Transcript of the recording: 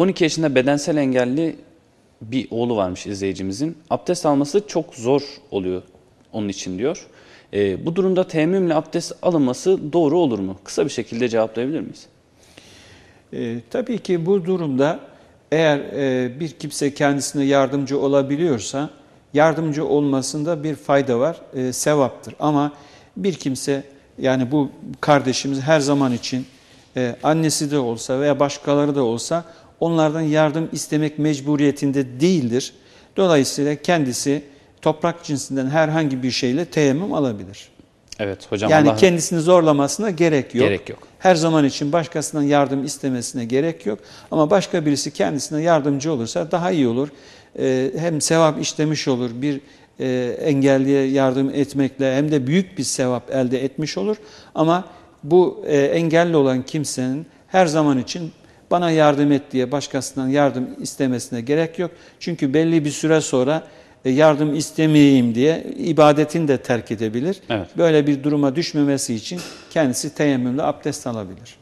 12 yaşında bedensel engelli bir oğlu varmış izleyicimizin. Abdest alması çok zor oluyor onun için diyor. Ee, bu durumda teyemmümle abdest alınması doğru olur mu? Kısa bir şekilde cevaplayabilir miyiz? E, tabii ki bu durumda eğer e, bir kimse kendisine yardımcı olabiliyorsa yardımcı olmasında bir fayda var, e, sevaptır. Ama bir kimse yani bu kardeşimiz her zaman için e, annesi de olsa veya başkaları da olsa onlardan yardım istemek mecburiyetinde değildir. Dolayısıyla kendisi toprak cinsinden herhangi bir şeyle teyemmüm alabilir. Evet hocam yani Allah kendisini zorlamasına gerek yok. gerek yok. Her zaman için başkasından yardım istemesine gerek yok. Ama başka birisi kendisine yardımcı olursa daha iyi olur. Ee, hem sevap işlemiş olur bir e, engelliye yardım etmekle hem de büyük bir sevap elde etmiş olur. Ama bu e, engelli olan kimsenin her zaman için bana yardım et diye başkasından yardım istemesine gerek yok. Çünkü belli bir süre sonra e, yardım istemeyeyim diye ibadetini de terk edebilir. Evet. Böyle bir duruma düşmemesi için kendisi teyemmümle abdest alabilir.